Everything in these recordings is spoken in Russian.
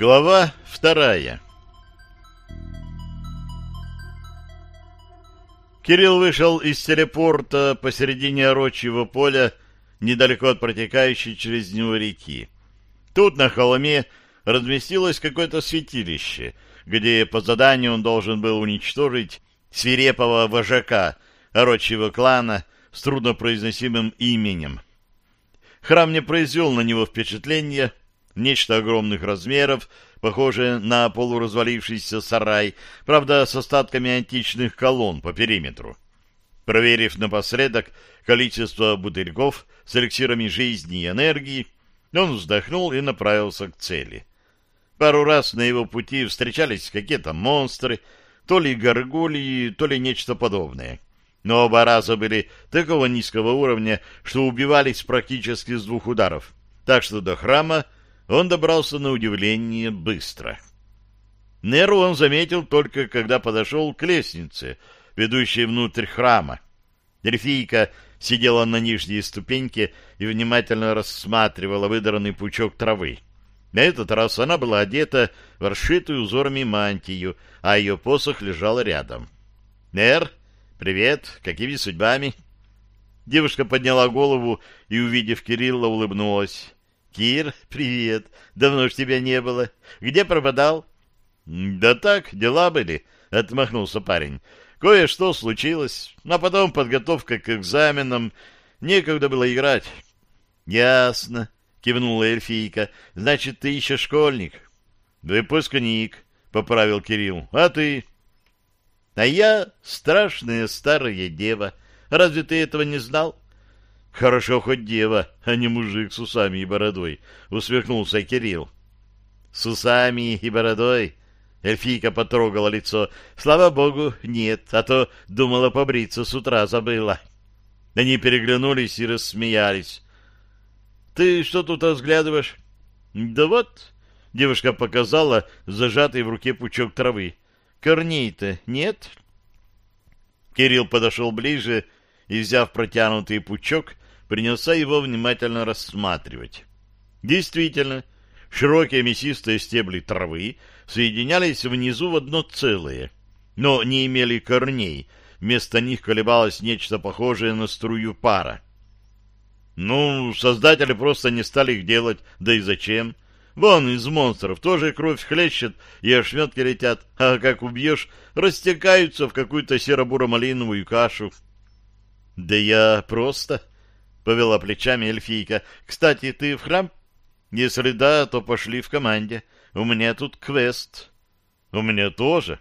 Глава вторая Кирилл вышел из телепорта посередине орочьего поля, недалеко от протекающей через него реки. Тут на холме разместилось какое-то святилище, где по заданию он должен был уничтожить свирепого вожака орочьего клана с труднопроизносимым именем. Храм не произвел на него впечатления, нечто огромных размеров, похожее на полуразвалившийся сарай, правда, с остатками античных колонн по периметру. Проверив напоследок количество бутыльков с эликсирами жизни и энергии, он вздохнул и направился к цели. Пару раз на его пути встречались какие-то монстры, то ли горгульи, то ли нечто подобное. Но оба раза были такого низкого уровня, что убивались практически с двух ударов. Так что до храма он добрался на удивление быстро. Неру он заметил только, когда подошел к лестнице, ведущей внутрь храма. Эльфийка сидела на нижней ступеньке и внимательно рассматривала выдранный пучок травы. На этот раз она была одета в расшитую узорами мантию, а ее посох лежал рядом. «Нер, привет, какими судьбами?» Девушка подняла голову и, увидев Кирилла, улыбнулась. «Кир, привет! Давно ж тебя не было. Где пропадал?» «Да так, дела были», — отмахнулся парень. «Кое-что случилось, а потом подготовка к экзаменам. Некогда было играть». «Ясно», — кивнула эльфийка. «Значит, ты еще школьник?» «Выпускник», — поправил Кирилл. «А ты?» «А я страшная старая дева. Разве ты этого не знал?» Хорошо хоть дева, а не мужик с усами и бородой, усмехнулся Кирилл. С усами и бородой? Эльфийка потрогала лицо. Слава богу, нет, а то думала побриться с утра забыла. Они переглянулись и рассмеялись. Ты что тут разглядываешь? Да вот, девушка показала зажатый в руке пучок травы. Корней-то нет? Кирилл подошел ближе и, взяв протянутый пучок, принялся его внимательно рассматривать. Действительно, широкие мясистые стебли травы соединялись внизу в одно целое, но не имели корней, вместо них колебалось нечто похожее на струю пара. Ну, создатели просто не стали их делать, да и зачем? Вон из монстров тоже кровь хлещет и ошметки летят, а как убьешь, растекаются в какую-то серо-буро-малиновую кашу. Да я просто — повела плечами эльфийка. — Кстати, ты в храм? — Если да, то пошли в команде. У меня тут квест. — У меня тоже.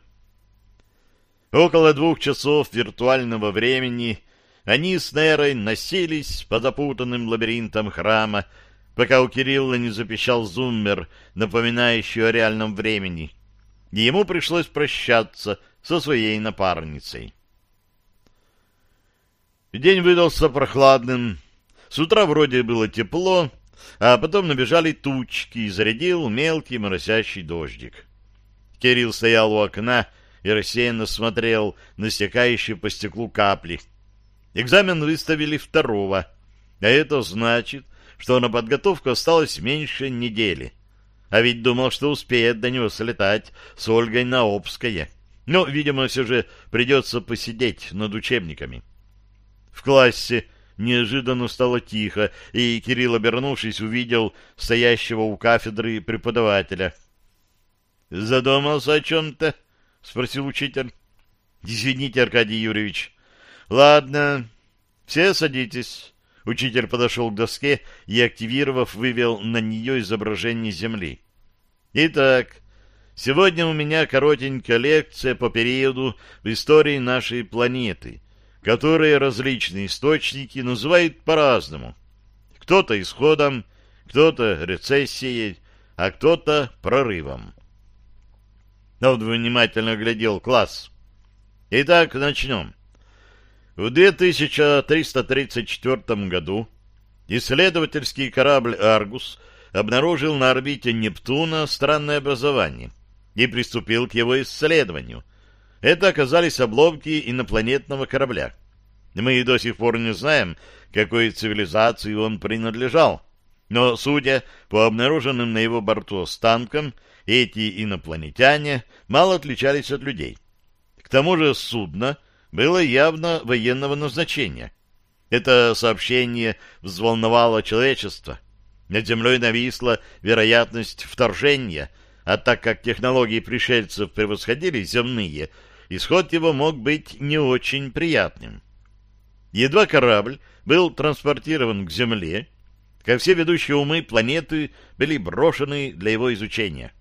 Около двух часов виртуального времени они с Нерой носились по запутанным лабиринтам храма, пока у Кирилла не запищал зуммер, напоминающий о реальном времени. И ему пришлось прощаться со своей напарницей. День выдался прохладным, с утра вроде было тепло, а потом набежали тучки и зарядил мелкий моросящий дождик. Кирилл стоял у окна и рассеянно смотрел на стекающие по стеклу капли. Экзамен выставили второго, а это значит, что на подготовку осталось меньше недели. А ведь думал, что успеет до него слетать с Ольгой на Обское. Но, видимо, все же придется посидеть над учебниками. В классе Неожиданно стало тихо, и Кирилл, обернувшись, увидел стоящего у кафедры преподавателя. — Задумался о чем-то? — спросил учитель. — Извините, Аркадий Юрьевич. — Ладно, все садитесь. Учитель подошел к доске и, активировав, вывел на нее изображение Земли. Итак, сегодня у меня коротенькая лекция по периоду в истории нашей планеты — которые различные источники называют по-разному. Кто-то исходом, кто-то рецессией, а кто-то прорывом. Он внимательно глядел класс. Итак, начнем. В 2334 году исследовательский корабль «Аргус» обнаружил на орбите Нептуна странное образование и приступил к его исследованию. Это оказались обломки инопланетного корабля. Мы до сих пор не знаем, какой цивилизации он принадлежал. Но, судя по обнаруженным на его борту останкам эти инопланетяне мало отличались от людей. К тому же судно было явно военного назначения. Это сообщение взволновало человечество. Над землей нависла вероятность вторжения, а так как технологии пришельцев превосходили земные, исход его мог быть не очень приятным. Едва корабль был транспортирован к Земле, как все ведущие умы планеты были брошены для его изучения.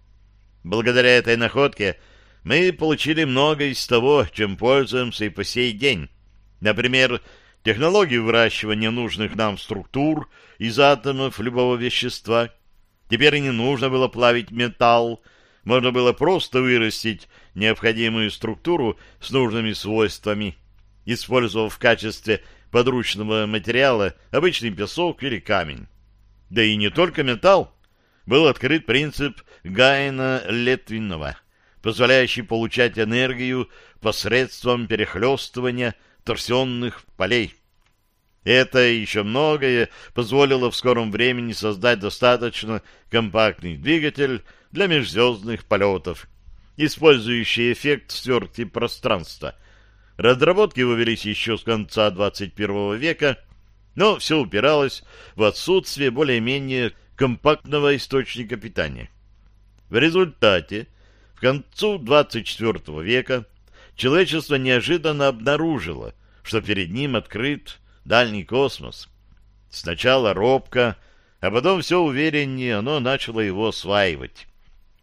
Благодаря этой находке мы получили много из того, чем пользуемся и по сей день. Например, технологию выращивания нужных нам структур из атомов любого вещества. Теперь не нужно было плавить металл, можно было просто вырастить необходимую структуру с нужными свойствами, использовав в качестве подручного материала обычный песок или камень. Да и не только металл. Был открыт принцип Гайна Летвинова, позволяющий получать энергию посредством перехлестывания торсионных полей. Это еще многое позволило в скором времени создать достаточно компактный двигатель для межзвездных полетов, использующий эффект свертки пространства. Разработки его велись еще с конца 21 века, но все упиралось в отсутствие более-менее компактного источника питания. В результате, к концу 24 века, человечество неожиданно обнаружило, что перед ним открыт дальний космос. Сначала робко, а потом все увереннее оно начало его осваивать.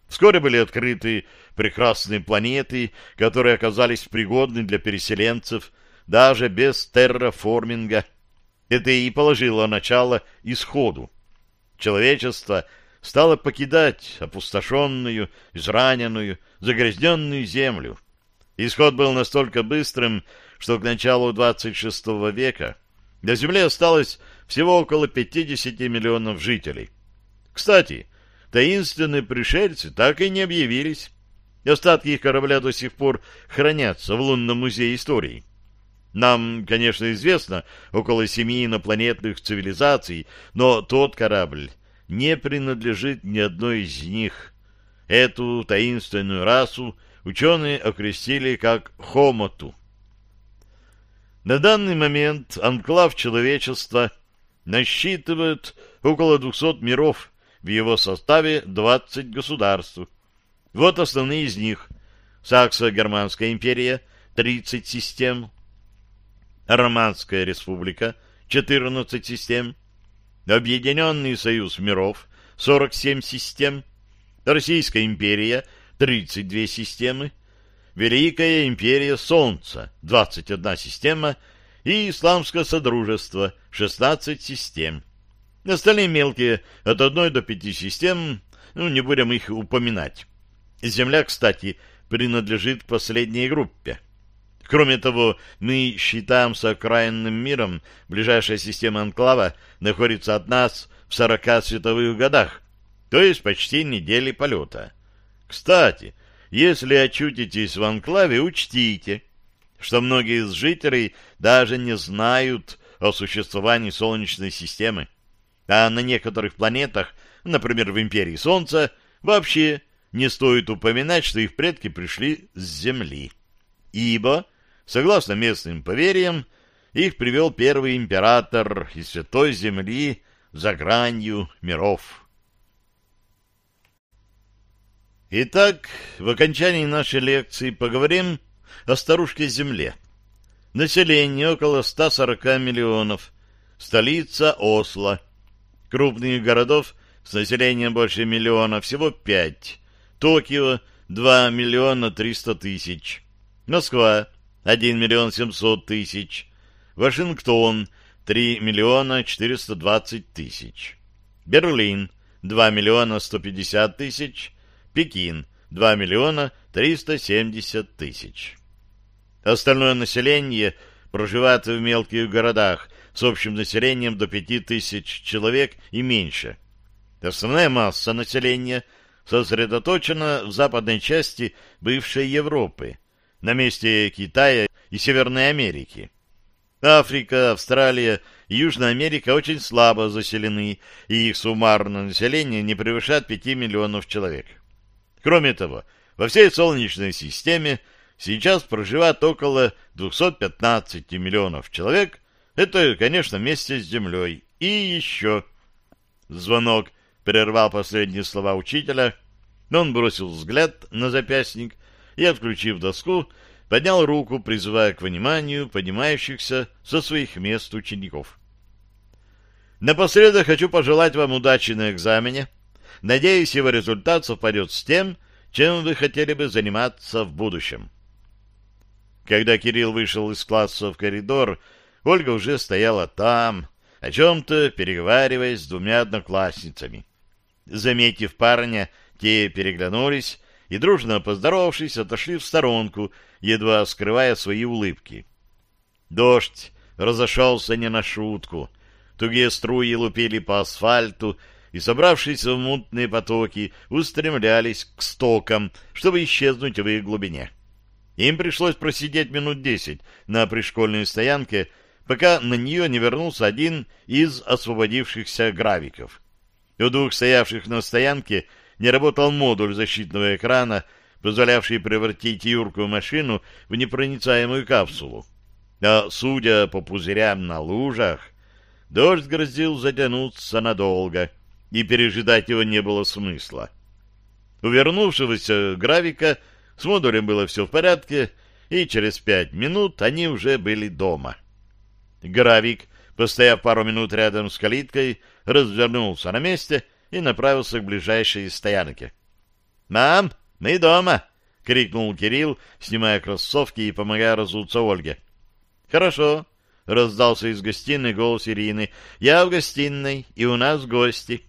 Вскоре были открыты прекрасные планеты, которые оказались пригодны для переселенцев даже без терраформинга. Это и положило начало исходу. Человечество стало покидать опустошенную, израненную, загрязненную землю. Исход был настолько быстрым, что к началу 26 века на Земле осталось всего около 50 миллионов жителей. Кстати, таинственные пришельцы так и не объявились. Остатки их корабля до сих пор хранятся в лунном музее истории. Нам, конечно, известно около семи инопланетных цивилизаций, но тот корабль не принадлежит ни одной из них. Эту таинственную расу ученые окрестили как Хомоту. На данный момент анклав человечества насчитывает около 200 миров, в его составе 20 государств. Вот основные из них. Саксо-Германская империя – 30 систем, Романская республика — 14 систем, Объединенный союз миров — 47 систем, Российская империя — 32 системы, Великая империя Солнца — 21 система и Исламское Содружество — 16 систем. Остальные мелкие от 1 до 5 систем, ну, не будем их упоминать. Земля, кстати, принадлежит последней группе. Кроме того, мы считаемся окраинным миром. Ближайшая система анклава находится от нас в 40 световых годах, то есть почти недели полета. Кстати, если очутитесь в анклаве, учтите, что многие из жителей даже не знают о существовании Солнечной системы, а на некоторых планетах, например, в Империи Солнца, вообще не стоит упоминать, что их предки пришли с Земли. Ибо Согласно местным поверьям, их привел первый император из Святой Земли за гранью миров. Итак, в окончании нашей лекции поговорим о старушке-Земле. Население около 140 миллионов. Столица Осло. Крупных городов с населением больше миллиона всего пять. Токио — 2 миллиона 300 тысяч. Москва 1 миллион 700 тысяч. Вашингтон — 3 миллиона 420 тысяч. Берлин — 2 миллиона 150 тысяч. Пекин — 2 миллиона 370 тысяч. Остальное население проживает в мелких городах с общим населением до 5 тысяч человек и меньше. Основная масса населения сосредоточена в западной части бывшей Европы, на месте Китая и Северной Америки. Африка, Австралия и Южная Америка очень слабо заселены, и их суммарное население не превышает 5 миллионов человек. Кроме того, во всей Солнечной системе сейчас проживает около 215 миллионов человек. Это, конечно, вместе с Землей. И еще... Звонок прервал последние слова учителя. Он бросил взгляд на запястник и, отключив доску, поднял руку, призывая к вниманию поднимающихся со своих мест учеников. Напоследок хочу пожелать вам удачи на экзамене. Надеюсь, его результат совпадет с тем, чем вы хотели бы заниматься в будущем. Когда Кирилл вышел из класса в коридор, Ольга уже стояла там, о чем-то переговариваясь с двумя одноклассницами. Заметив парня, те переглянулись и, дружно поздоровавшись, отошли в сторонку, едва скрывая свои улыбки. Дождь разошелся не на шутку. Тугие струи лупили по асфальту, и, собравшись в мутные потоки, устремлялись к стокам, чтобы исчезнуть в их глубине. Им пришлось просидеть минут десять на пришкольной стоянке, пока на нее не вернулся один из освободившихся гравиков. У двух стоявших на стоянке не работал модуль защитного экрана, позволявший превратить юркую машину в непроницаемую капсулу. А судя по пузырям на лужах, дождь грозил затянуться надолго — и пережидать его не было смысла. У вернувшегося Гравика с модулем было все в порядке, и через пять минут они уже были дома. Гравик, постояв пару минут рядом с калиткой, развернулся на месте и направился к ближайшей стоянке. «Мам, мы дома!» — крикнул Кирилл, снимая кроссовки и помогая разуться Ольге. «Хорошо», — раздался из гостиной голос Ирины. «Я в гостиной, и у нас гости».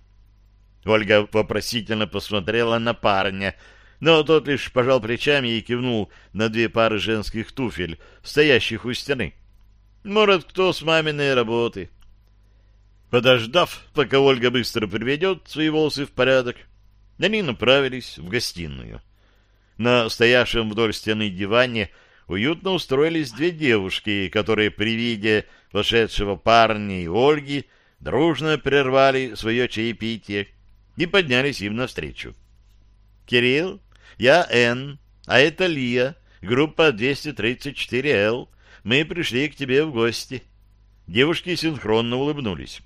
Ольга вопросительно посмотрела на парня, но тот лишь пожал плечами и кивнул на две пары женских туфель, стоящих у стены. Может, кто с маминой работы. Подождав, пока Ольга быстро приведет свои волосы в порядок, они направились в гостиную. На стоявшем вдоль стены диване уютно устроились две девушки, которые при виде вошедшего парня и Ольги дружно прервали свое чаепитие и поднялись им навстречу. «Кирилл, я Н, а это Лия, группа 234Л. Мы пришли к тебе в гости». Девушки синхронно улыбнулись.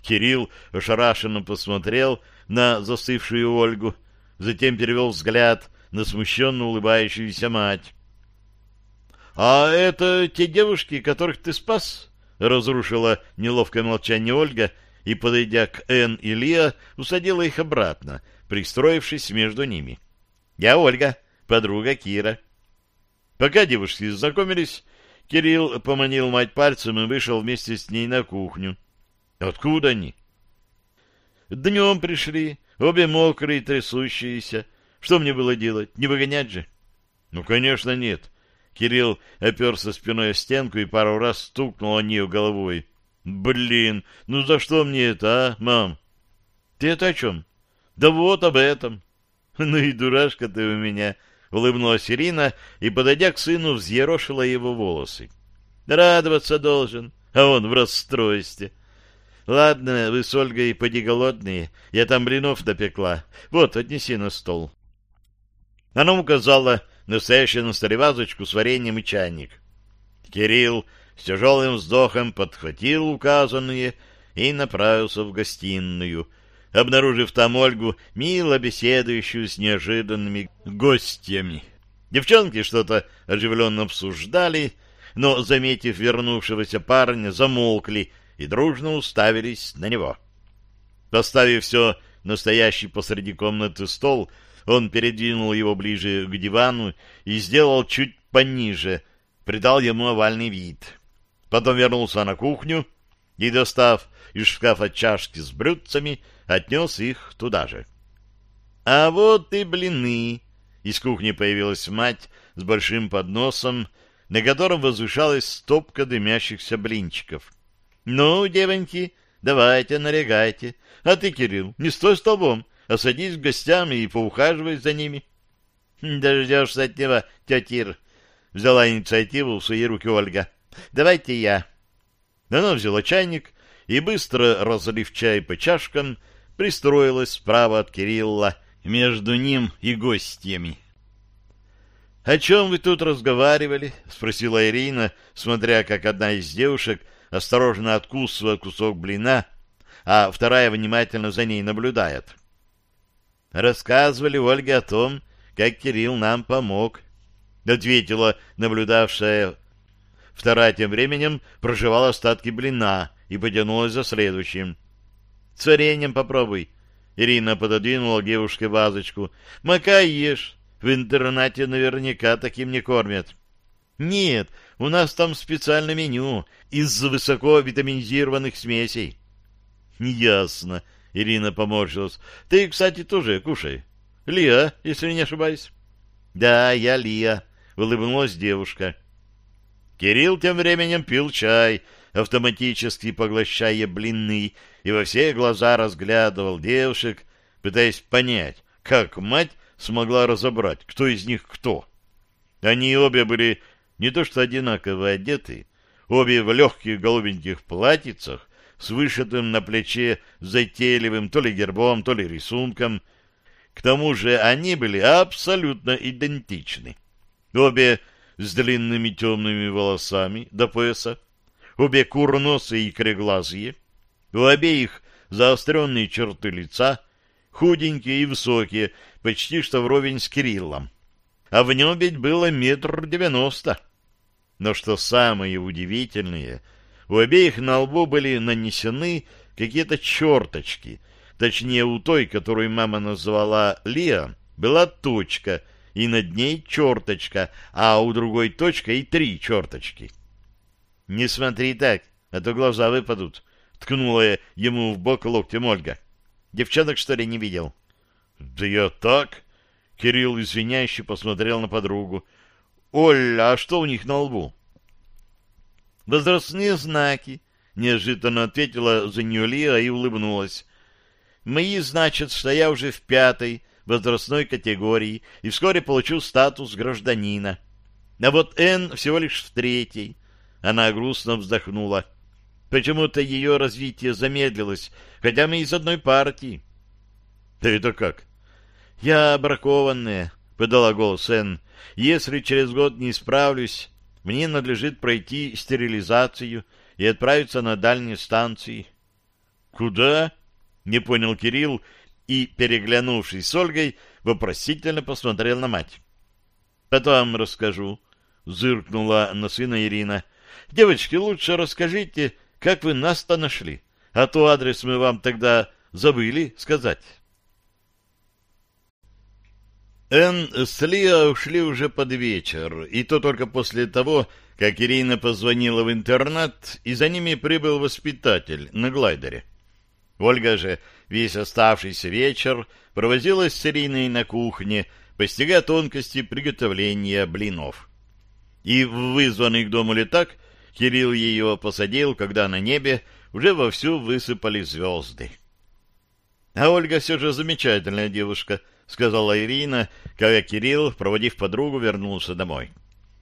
Кирилл ошарашенно посмотрел на застывшую Ольгу, затем перевел взгляд на смущенно улыбающуюся мать. — А это те девушки, которых ты спас? — разрушила неловкое молчание Ольга и, подойдя к Энн и Лиа, усадила их обратно, пристроившись между ними. «Я Ольга, подруга Кира». Пока девушки знакомились, Кирилл поманил мать пальцем и вышел вместе с ней на кухню. «Откуда они?» «Днем пришли, обе мокрые, трясущиеся. Что мне было делать? Не выгонять же?» «Ну, конечно, нет». Кирилл оперся спиной о стенку и пару раз стукнул о нее головой. Блин, ну за что мне это, а, мам? Ты это о чем? Да вот об этом. Ну и дурашка ты у меня, улыбнулась Ирина и, подойдя к сыну, взъерошила его волосы. Радоваться должен, а он в расстройстве. Ладно, вы с Ольгой поди голодные, я там блинов допекла. Вот, отнеси на стол. Она указала настоящую на столе вазочку с вареньем и чайник. Кирилл с тяжелым вздохом подхватил указанные и направился в гостиную, обнаружив там Ольгу, мило беседующую с неожиданными гостями. Девчонки что-то оживленно обсуждали, но, заметив вернувшегося парня, замолкли и дружно уставились на него. Поставив все настоящий посреди комнаты стол, он передвинул его ближе к дивану и сделал чуть пониже, придал ему овальный вид. Потом вернулся на кухню и, достав из шкафа чашки с блюдцами, отнес их туда же. А вот и блины. Из кухни появилась мать с большим подносом, на котором возвышалась стопка дымящихся блинчиков. «Ну, девоньки, давайте, налегайте. А ты, Кирилл, не стой столбом, а садись к гостям и поухаживай за ними». «Дождешься от него, тетя взяла инициативу в свои руки Ольга. Давайте я. Она взяла чайник и, быстро разлив чай по чашкам, пристроилась справа от Кирилла между ним и гостями. — О чем вы тут разговаривали? — спросила Ирина, смотря, как одна из девушек осторожно откусывает кусок блина, а вторая внимательно за ней наблюдает. — Рассказывали Ольге о том, как Кирилл нам помог, — ответила наблюдавшая. Вторая тем временем проживала остатки блина и потянулась за следующим. — С вареньем попробуй. Ирина пододвинула девушке вазочку. — Макай ешь. В интернате наверняка таким не кормят. — Нет, у нас там специальное меню из высоко витаминизированных смесей. — Ясно. Ирина поморщилась. — Ты, кстати, тоже кушай. Лия, если не ошибаюсь. — Да, я Лия, — улыбнулась девушка. Кирилл тем временем пил чай, автоматически поглощая блины, и во все глаза разглядывал девушек, пытаясь понять, как мать смогла разобрать, кто из них кто. Они обе были не то что одинаково одеты, обе в легких голубеньких платьицах, с вышитым на плече затейливым то ли гербом, то ли рисунком. К тому же они были абсолютно идентичны. Обе с длинными темными волосами до пояса, обе курносые и кореглазые, у обеих заостренные черты лица, худенькие и высокие, почти что вровень с Кириллом. А в нем ведь было метр девяносто. Но что самое удивительное, у обеих на лбу были нанесены какие-то черточки. Точнее, у той, которую мама назвала Лиа, была точка, и над ней черточка, а у другой точка и три черточки. — Не смотри так, а то глаза выпадут, — ткнула ему в бок локтем Ольга. — Девчонок, что ли, не видел? — Да я так... Кирилл извиняюще посмотрел на подругу. — Оля, а что у них на лбу? — Возрастные знаки, — неожиданно ответила за нее Лия и улыбнулась. — Мои значит, что я уже в пятой возрастной категории и вскоре получу статус гражданина. А вот Н всего лишь в третьей. Она грустно вздохнула. Почему-то ее развитие замедлилось, хотя мы из одной партии. — Да это как? — Я бракованная, — подала голос Энн. — Если через год не справлюсь, мне надлежит пройти стерилизацию и отправиться на дальние станции. — Куда? — не понял Кирилл и, переглянувшись с Ольгой, вопросительно посмотрел на мать. — Потом расскажу, — зыркнула на сына Ирина. — Девочки, лучше расскажите, как вы нас-то нашли, а то адрес мы вам тогда забыли сказать. Энн с Лио ушли уже под вечер, и то только после того, как Ирина позвонила в интернат, и за ними прибыл воспитатель на глайдере. Ольга же весь оставшийся вечер провозилась с Ириной на кухне, постигая тонкости приготовления блинов. И вызванный к дому летак Кирилл ее посадил, когда на небе уже вовсю высыпали звезды. — А Ольга все же замечательная девушка, — сказала Ирина, когда Кирилл, проводив подругу, вернулся домой.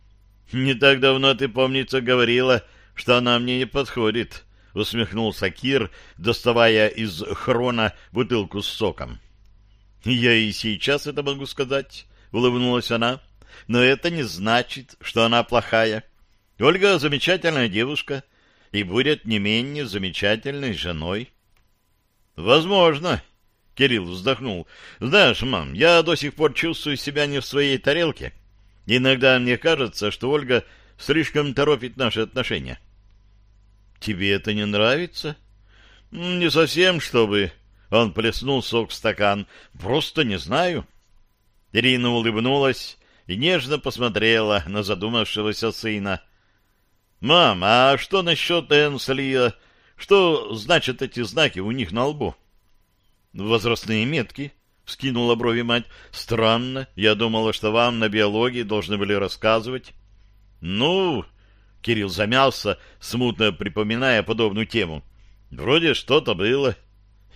— Не так давно ты, помнится, говорила, что она мне не подходит, — усмехнулся Кир, доставая из хрона бутылку с соком. — Я и сейчас это могу сказать, — улыбнулась она, — но это не значит, что она плохая. Ольга замечательная девушка и будет не менее замечательной женой. — Возможно, — Кирилл вздохнул. — Знаешь, мам, я до сих пор чувствую себя не в своей тарелке. Иногда мне кажется, что Ольга слишком торопит наши отношения. — Тебе это не нравится? Не совсем, чтобы... Он плеснул сок в стакан. Просто не знаю. Ирина улыбнулась и нежно посмотрела на задумавшегося сына. «Мам, а что насчет Энслия? Что значат эти знаки у них на лбу?» «Возрастные метки», — вскинула брови мать. «Странно. Я думала, что вам на биологии должны были рассказывать». «Ну, Кирилл замялся, смутно припоминая подобную тему. Вроде что-то было.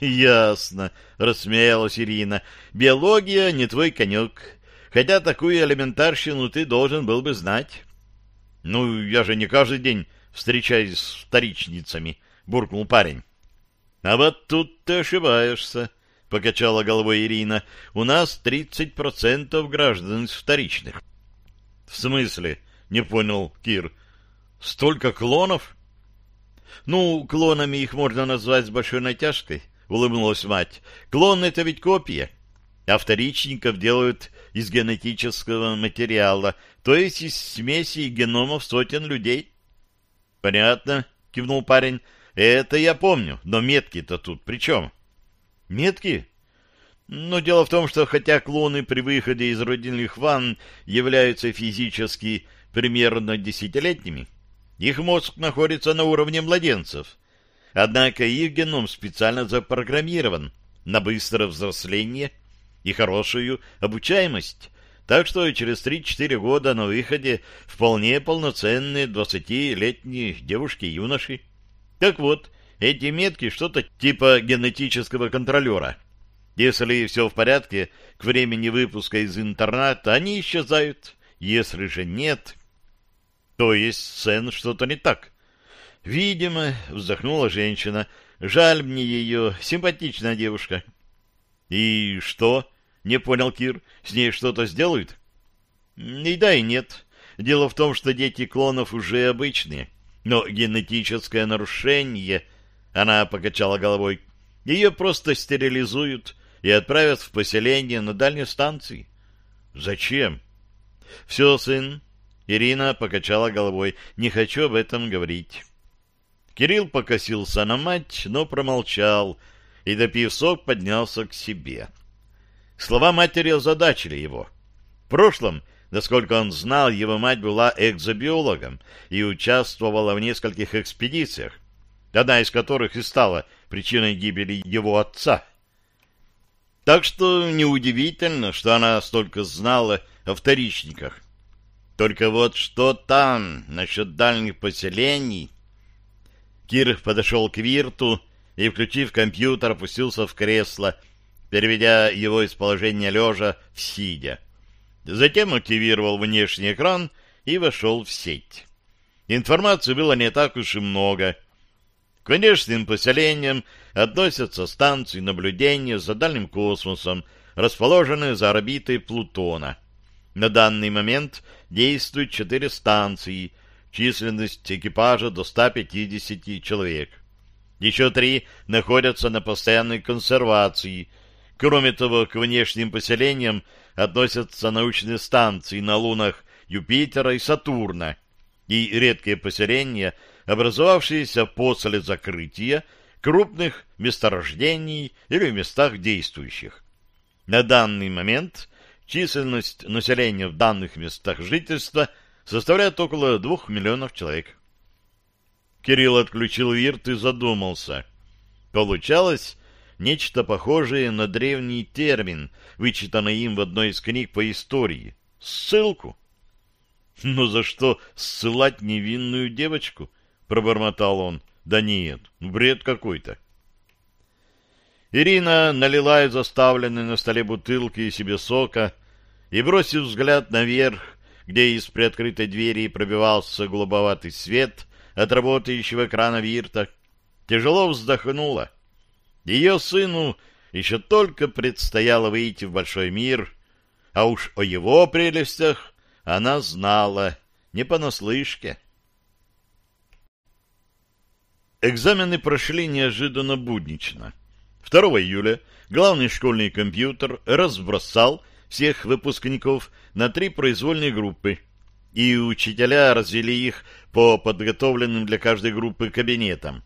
Ясно, рассмеялась Ирина. Биология не твой конек. Хотя такую элементарщину ты должен был бы знать. Ну, я же не каждый день встречаюсь с вторичницами, буркнул парень. А вот тут ты ошибаешься, — покачала головой Ирина, — у нас 30% граждан из вторичных. — В смысле? — не понял Кир. — Столько клонов? — Ну, клонами их можно назвать с большой натяжкой, — улыбнулась мать. — Клон — это ведь копия. А вторичников делают из генетического материала, то есть из смеси геномов сотен людей. — Понятно, — кивнул парень. — Это я помню, но метки-то тут при чем? — Метки? Но дело в том, что хотя клоны при выходе из родильных ванн являются физически примерно десятилетними, их мозг находится на уровне младенцев. Однако их геном специально запрограммирован на быстрое взросление и хорошую обучаемость, так что через 3-4 года на выходе вполне полноценные 20-летние девушки и юноши. Так вот, эти метки что-то типа генетического контролера. Если все в порядке, к времени выпуска из интерната они исчезают. Если же нет, то есть сцен что-то не так. Видимо, вздохнула женщина. Жаль мне ее, симпатичная девушка. И что? Не понял Кир. С ней что-то сделают? И да, и нет. Дело в том, что дети клонов уже обычные. Но генетическое нарушение... Она покачала головой. Ее просто стерилизуют и отправят в поселение на дальней станции. Зачем? Все, сын. Ирина покачала головой. Не хочу об этом говорить. Кирилл покосился на мать, но промолчал и, допив сок, поднялся к себе. Слова матери озадачили его. В прошлом, насколько он знал, его мать была экзобиологом и участвовала в нескольких экспедициях, одна из которых и стала причиной гибели его отца. Так что неудивительно, что она столько знала о вторичниках. Только вот что там насчет дальних поселений... Кир подошел к Вирту и, включив компьютер, опустился в кресло, переведя его из положения лежа в сидя. Затем активировал внешний экран и вошел в сеть. Информации было не так уж и много. К внешним поселениям относятся станции наблюдения за дальним космосом, расположенные за орбитой Плутона. На данный момент действуют четыре станции, численность экипажа до 150 человек. Еще три находятся на постоянной консервации. Кроме того, к внешним поселениям относятся научные станции на лунах Юпитера и Сатурна и редкие поселения, образовавшиеся после закрытия крупных месторождений или в местах действующих. На данный момент численность населения в данных местах жительства – составляет около двух миллионов человек. Кирилл отключил вирт и задумался. Получалось нечто похожее на древний термин, вычитанный им в одной из книг по истории. Ссылку. «Но за что ссылать невинную девочку?» — пробормотал он. «Да нет, бред какой-то». Ирина налила из оставленной на столе бутылки себе сока и, бросив взгляд наверх, где из приоткрытой двери пробивался голубоватый свет от работающего экрана Вирта, тяжело вздохнула. Ее сыну еще только предстояло выйти в большой мир, а уж о его прелестях она знала не понаслышке. Экзамены прошли неожиданно буднично. 2 июля главный школьный компьютер разбросал всех выпускников на три произвольные группы, и учителя развели их по подготовленным для каждой группы кабинетам.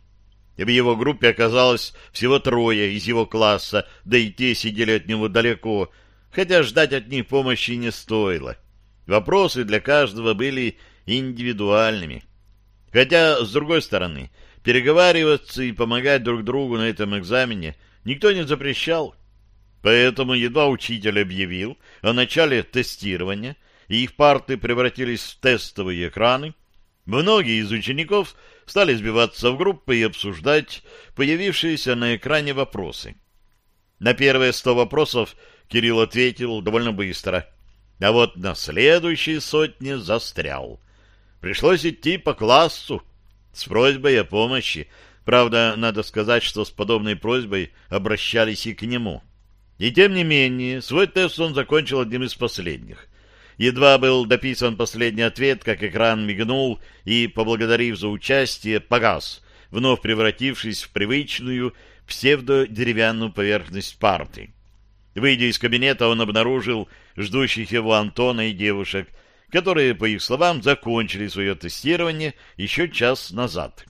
В его группе оказалось всего трое из его класса, да и те сидели от него далеко, хотя ждать от них помощи не стоило. Вопросы для каждого были индивидуальными. Хотя, с другой стороны, переговариваться и помогать друг другу на этом экзамене никто не запрещал. Поэтому едва учитель объявил о начале тестирования, и их парты превратились в тестовые экраны, многие из учеников стали сбиваться в группы и обсуждать появившиеся на экране вопросы. На первые сто вопросов Кирилл ответил довольно быстро, а вот на следующие сотни застрял. Пришлось идти по классу с просьбой о помощи. Правда, надо сказать, что с подобной просьбой обращались и к нему. И тем не менее, свой тест он закончил одним из последних. Едва был дописан последний ответ, как экран мигнул и, поблагодарив за участие, погас, вновь превратившись в привычную псевдодеревянную поверхность парты. Выйдя из кабинета, он обнаружил ждущих его Антона и девушек, которые, по их словам, закончили свое тестирование еще час назад.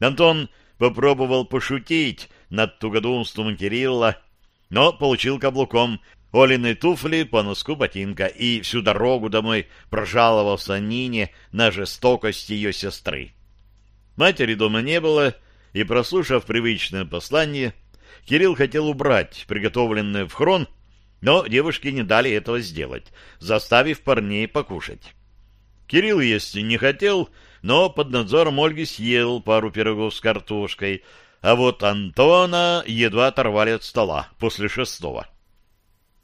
Антон попробовал пошутить над тугодумством Кирилла, но получил каблуком Олины туфли по носку ботинка и всю дорогу домой прожаловался Нине на жестокость ее сестры. Матери дома не было, и, прослушав привычное послание, Кирилл хотел убрать приготовленное в хрон, но девушки не дали этого сделать, заставив парней покушать. Кирилл есть не хотел, но под надзором Ольги съел пару пирогов с картошкой, а вот Антона едва оторвали от стола после шестого.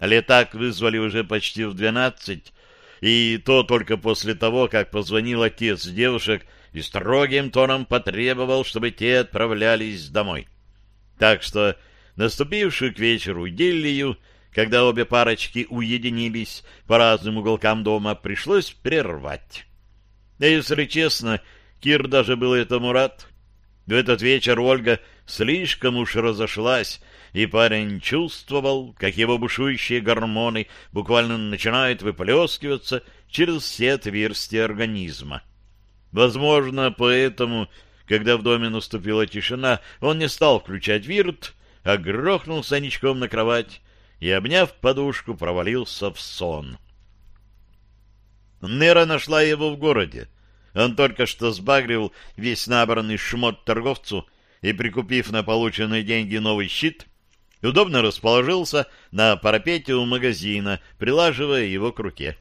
Летак вызвали уже почти в двенадцать, и то только после того, как позвонил отец девушек и строгим тоном потребовал, чтобы те отправлялись домой. Так что наступившую к вечеру идиллию, когда обе парочки уединились по разным уголкам дома, пришлось прервать. Если честно, Кир даже был этому рад. В этот вечер Ольга слишком уж разошлась, и парень чувствовал, как его бушующие гормоны буквально начинают выплескиваться через все отверстия организма. Возможно, поэтому, когда в доме наступила тишина, он не стал включать вирт, а грохнулся ничком на кровать и, обняв подушку, провалился в сон. Нера нашла его в городе. Он только что сбагрил весь набранный шмот торговцу и, прикупив на полученные деньги новый щит, удобно расположился на парапете у магазина, прилаживая его к руке.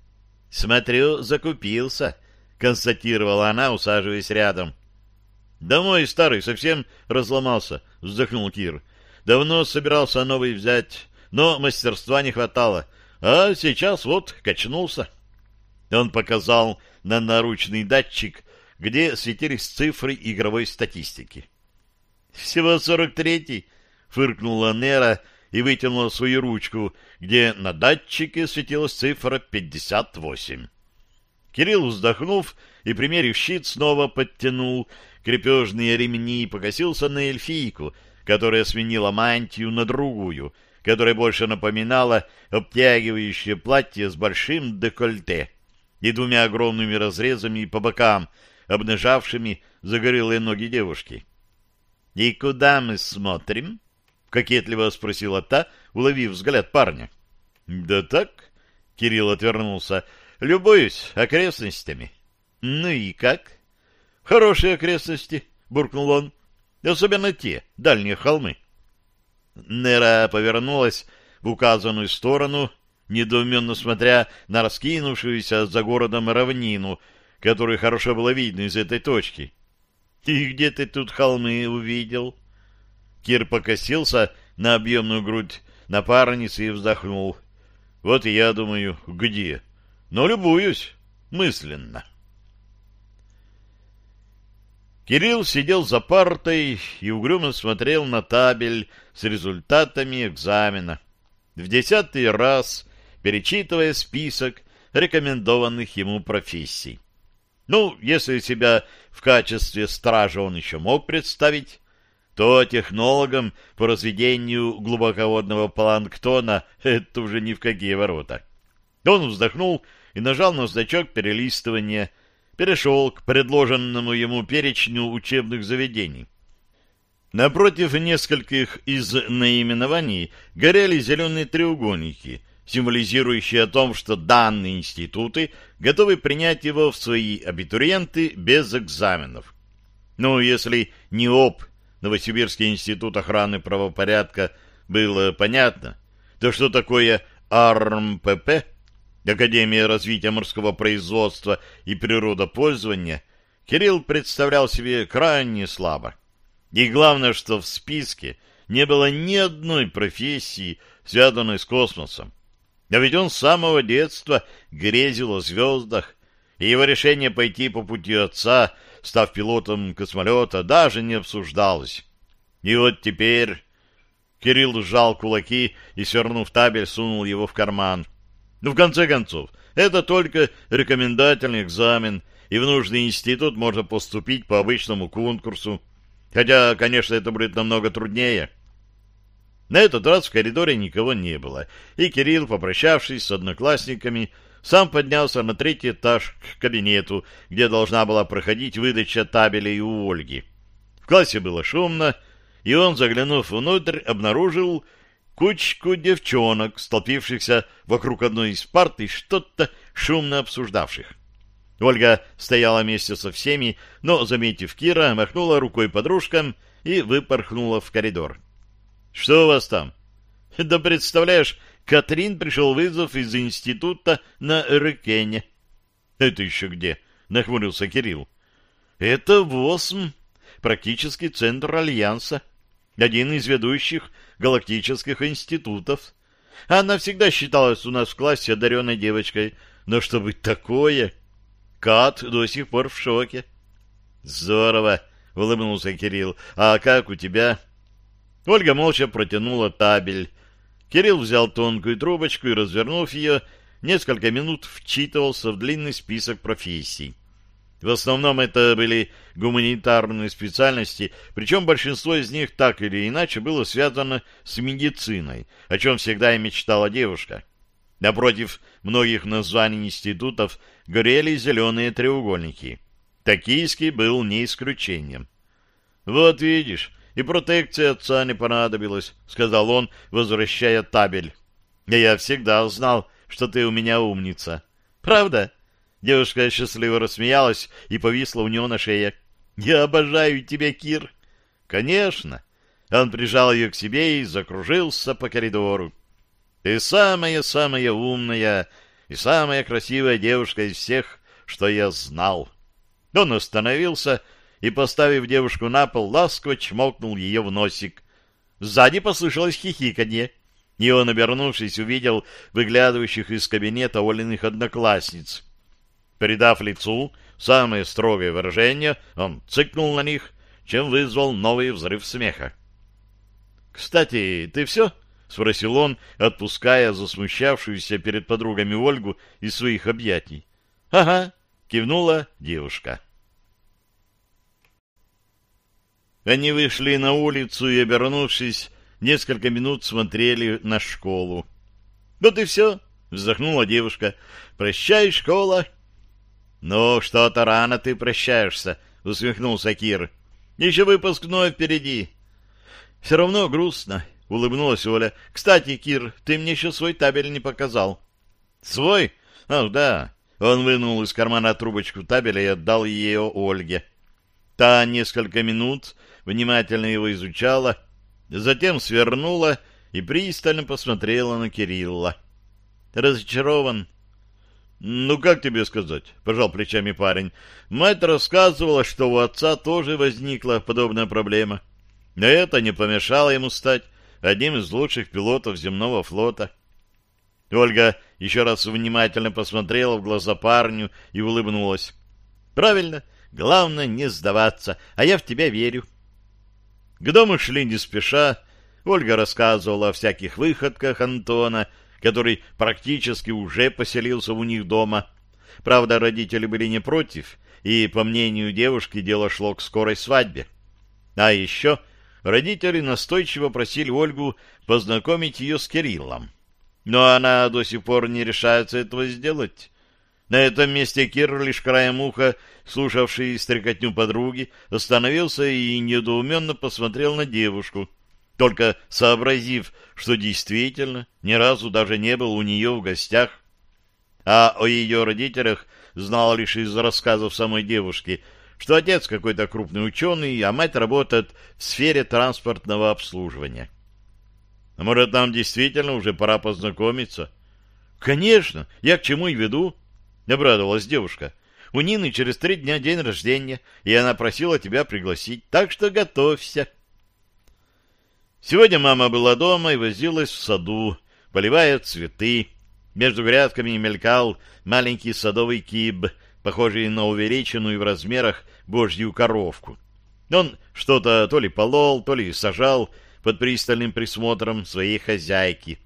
— Смотрю, закупился, — констатировала она, усаживаясь рядом. — Домой старый совсем разломался, — вздохнул Кир. — Давно собирался новый взять, но мастерства не хватало, а сейчас вот качнулся. Он показал на наручный датчик, где светились цифры игровой статистики. «Всего сорок третий», — фыркнула Нера и вытянула свою ручку, где на датчике светилась цифра пятьдесят восемь. Кирилл, вздохнув и, примерив щит, снова подтянул крепежные ремни и покосился на эльфийку, которая сменила мантию на другую, которая больше напоминала обтягивающее платье с большим декольте и двумя огромными разрезами по бокам, обнажавшими загорелые ноги девушки. — И куда мы смотрим? — кокетливо спросила та, уловив взгляд парня. — Да так, — Кирилл отвернулся, — любуюсь окрестностями. — Ну и как? — Хорошие окрестности, — буркнул он, — особенно те, дальние холмы. Нера повернулась в указанную сторону, — недоуменно смотря на раскинувшуюся за городом равнину, которую хорошо было видно из этой точки. «И где ты тут холмы увидел?» Кир покосился на объемную грудь напарницы и вздохнул. «Вот и я думаю, где? Но любуюсь мысленно». Кирилл сидел за партой и угрюмо смотрел на табель с результатами экзамена. В десятый раз перечитывая список рекомендованных ему профессий. Ну, если себя в качестве стража он еще мог представить, то технологом по разведению глубоководного планктона это уже ни в какие ворота. Он вздохнул и нажал на значок перелистывания, перешел к предложенному ему перечню учебных заведений. Напротив нескольких из наименований горели зеленые треугольники — символизирующий о том, что данные институты готовы принять его в свои абитуриенты без экзаменов. Ну, если НИОП, Новосибирский институт охраны правопорядка, было понятно, то что такое АРМПП, Академия развития морского производства и природопользования, Кирилл представлял себе крайне слабо. И главное, что в списке не было ни одной профессии, связанной с космосом. А ведь он с самого детства грезил о звездах, и его решение пойти по пути отца, став пилотом космолета, даже не обсуждалось. И вот теперь... Кирилл сжал кулаки и, свернув табель, сунул его в карман. Ну, в конце концов, это только рекомендательный экзамен, и в нужный институт можно поступить по обычному конкурсу. Хотя, конечно, это будет намного труднее. На этот раз в коридоре никого не было, и Кирилл, попрощавшись с одноклассниками, сам поднялся на третий этаж к кабинету, где должна была проходить выдача табелей у Ольги. В классе было шумно, и он, заглянув внутрь, обнаружил кучку девчонок, столпившихся вокруг одной из парт и что-то шумно обсуждавших. Ольга стояла вместе со всеми, но, заметив Кира, махнула рукой подружкам и выпорхнула в коридор. — Что у вас там? — Да представляешь, Катрин пришел вызов из института на Рыкене. — Это еще где? — нахмурился Кирилл. — Это ВОСМ, практически центр Альянса один из ведущих галактических институтов. Она всегда считалась у нас в классе одаренной девочкой, но чтобы такое... Кат до сих пор в шоке. Здорово, улыбнулся Кирилл. А как у тебя? Ольга молча протянула табель. Кирилл взял тонкую трубочку и, развернув ее, несколько минут вчитывался в длинный список профессий. В основном это были гуманитарные специальности, причем большинство из них так или иначе было связано с медициной, о чем всегда и мечтала девушка. Напротив многих названий институтов горели зеленые треугольники. Токийский был не исключением. «Вот видишь, и протекция отца не понадобилась», — сказал он, возвращая табель. «Я всегда знал, что ты у меня умница». «Правда?» Девушка счастливо рассмеялась и повисла у него на шее. «Я обожаю тебя, Кир!» «Конечно!» Он прижал ее к себе и закружился по коридору. «Ты самая-самая умная и самая красивая девушка из всех, что я знал». Он остановился и, поставив девушку на пол, ласково чмокнул ее в носик. Сзади послышалось хихиканье, и он, обернувшись, увидел выглядывающих из кабинета Олиных одноклассниц. Передав лицу самое строгое выражение, он цыкнул на них, чем вызвал новый взрыв смеха. — Кстати, ты все? — спросил он, отпуская засмущавшуюся перед подругами Ольгу из своих объятий. — Ага, — кивнула девушка. Они вышли на улицу и, обернувшись, несколько минут смотрели на школу. — Вот и все, — вздохнула девушка. — Прощай, школа. «Ну, что-то рано ты прощаешься», — усмехнулся Кир. «Еще выпускной впереди». «Все равно грустно», — улыбнулась Оля. «Кстати, Кир, ты мне еще свой табель не показал». «Свой? Ах, да». Он вынул из кармана трубочку табеля и отдал ее Ольге. Та несколько минут внимательно его изучала, затем свернула и пристально посмотрела на Кирилла. «Разочарован?» «Ну, как тебе сказать?» — пожал плечами парень. «Мать рассказывала, что у отца тоже возникла подобная проблема. Но это не помешало ему стать одним из лучших пилотов земного флота». Ольга еще раз внимательно посмотрела в глаза парню и улыбнулась. «Правильно. Главное не сдаваться, а я в тебя верю». К дому шли не спеша. Ольга рассказывала о всяких выходках Антона, — который практически уже поселился у них дома. Правда, родители были не против, и, по мнению девушки, дело шло к скорой свадьбе. А еще родители настойчиво просили Ольгу познакомить ее с Кириллом. Но она до сих пор не решается этого сделать. На этом месте Кир, лишь краем уха, слушавший стрекотню подруги, остановился и недоуменно посмотрел на девушку — только сообразив, что действительно ни разу даже не был у нее в гостях, а о ее родителях знал лишь из рассказов самой девушки, что отец какой-то крупный ученый, а мать работает в сфере транспортного обслуживания. А может, нам действительно уже пора познакомиться? — Конечно, я к чему и веду, — обрадовалась девушка. — У Нины через три дня день рождения, и она просила тебя пригласить, так что готовься. — Сегодня мама была дома и возилась в саду, поливая цветы. Между грядками мелькал маленький садовый киб, похожий на увеличенную в размерах божью коровку. Он что-то то ли полол, то ли сажал, под пристальным присмотром своей хозяйки.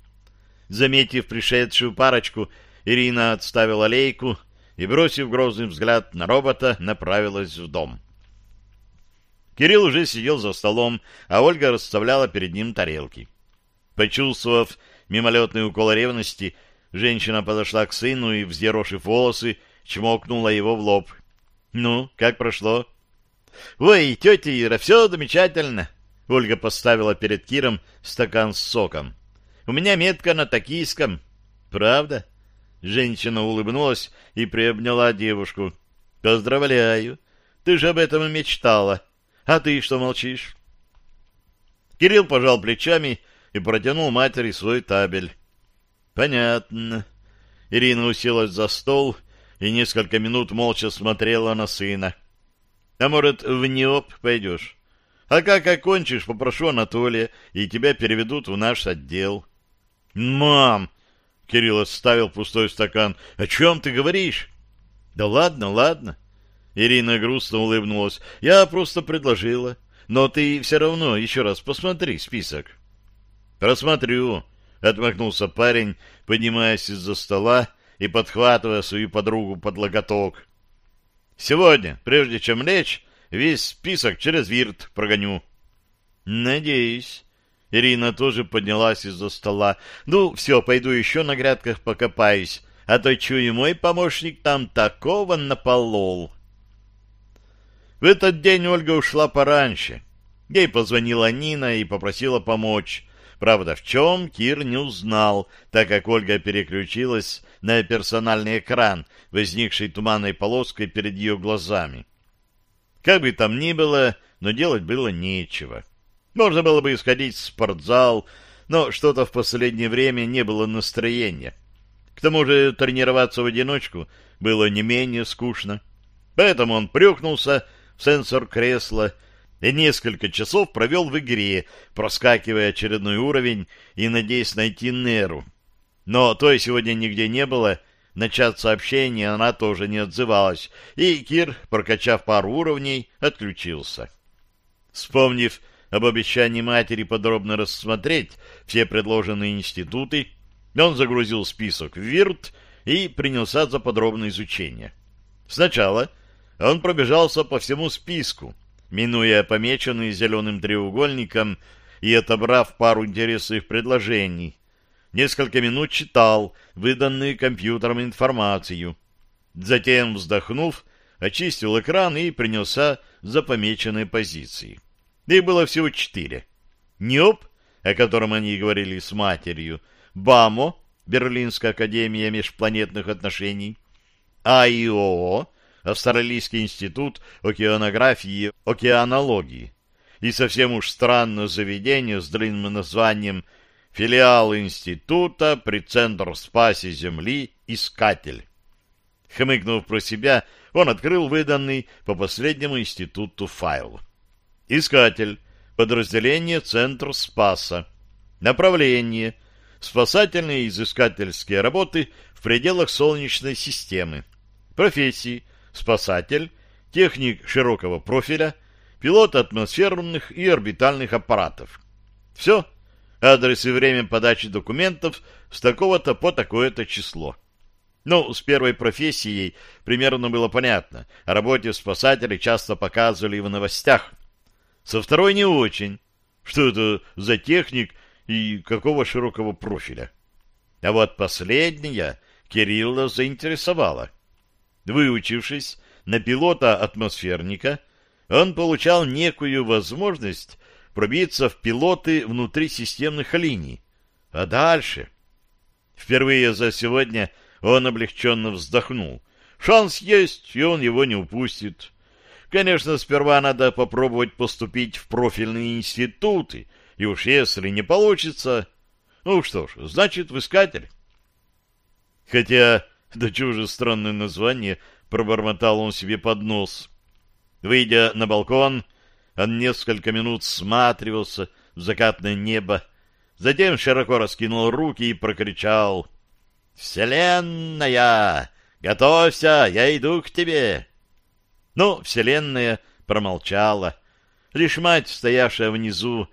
Заметив пришедшую парочку, Ирина отставила лейку и, бросив грозный взгляд на робота, направилась в дом. Кирилл уже сидел за столом, а Ольга расставляла перед ним тарелки. Почувствовав мимолетный укол ревности, женщина подошла к сыну и, взъерошив волосы, чмокнула его в лоб. — Ну, как прошло? — Ой, тетя Ира, все замечательно. Ольга поставила перед Киром стакан с соком. — У меня метка на токийском. — Правда? Женщина улыбнулась и приобняла девушку. — Поздравляю. Ты же об этом мечтала. А ты что молчишь? Кирилл пожал плечами и протянул матери свой табель. — Понятно. Ирина уселась за стол и несколько минут молча смотрела на сына. — А может, в НИОП пойдешь? А как окончишь, попрошу Анатолия, и тебя переведут в наш отдел. — Мам! — Кирилл оставил пустой стакан. — О чем ты говоришь? — Да ладно, ладно. Ирина грустно улыбнулась. — Я просто предложила. Но ты все равно еще раз посмотри список. — Просмотрю, — отмахнулся парень, поднимаясь из-за стола и подхватывая свою подругу под локоток. — Сегодня, прежде чем лечь, весь список через вирт прогоню. — Надеюсь. Ирина тоже поднялась из-за стола. — Ну, все, пойду еще на грядках покопаюсь, а то, чую, мой помощник там такого наполол. В этот день Ольга ушла пораньше. Ей позвонила Нина и попросила помочь. Правда, в чем Кир не узнал, так как Ольга переключилась на персональный экран, возникший туманной полоской перед ее глазами. Как бы там ни было, но делать было нечего. Можно было бы исходить в спортзал, но что-то в последнее время не было настроения. К тому же тренироваться в одиночку было не менее скучно. Поэтому он прюхнулся в сенсор кресла и несколько часов провел в игре, проскакивая очередной уровень и надеясь найти Неру. Но той сегодня нигде не было, начать сообщение она тоже не отзывалась, и Кир, прокачав пару уровней, отключился. Вспомнив об обещании матери подробно рассмотреть все предложенные институты, он загрузил список в ВИРТ и принялся за подробное изучение. Сначала он пробежался по всему списку, минуя помеченный зеленым треугольником и отобрав пару интересных предложений. Несколько минут читал выданную компьютером информацию. Затем, вздохнув, очистил экран и принялся за помеченные позиции. Их было всего четыре. НИОП, о котором они говорили с матерью, БАМО, Берлинская академия межпланетных отношений, АИОО, Австралийский институт океанографии и океанологии, и совсем уж странное заведение с длинным названием «Филиал института при Центр спасе Земли «Искатель». Хмыкнув про себя, он открыл выданный по последнему институту файл. «Искатель. Подразделение Центр Спаса. Направление. Спасательные и изыскательские работы в пределах Солнечной системы. Профессии спасатель, техник широкого профиля, пилот атмосферных и орбитальных аппаратов. Все. Адрес и время подачи документов с такого-то по такое-то число. Ну, с первой профессией примерно было понятно. О работе спасателей часто показывали в новостях. Со второй не очень. Что это за техник и какого широкого профиля? А вот последняя Кирилла заинтересовала. Выучившись на пилота-атмосферника, он получал некую возможность пробиться в пилоты внутри системных линий. А дальше... Впервые за сегодня он облегченно вздохнул. Шанс есть, и он его не упустит. Конечно, сперва надо попробовать поступить в профильные институты, и уж если не получится... Ну что ж, значит, в искатель. Хотя да чего же странное название, пробормотал он себе под нос. Выйдя на балкон, он несколько минут всматривался в закатное небо, затем широко раскинул руки и прокричал «Вселенная! Готовься, я иду к тебе!» Но Вселенная промолчала. Лишь мать, стоявшая внизу,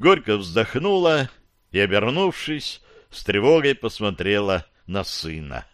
горько вздохнула и, обернувшись, с тревогой посмотрела на сына.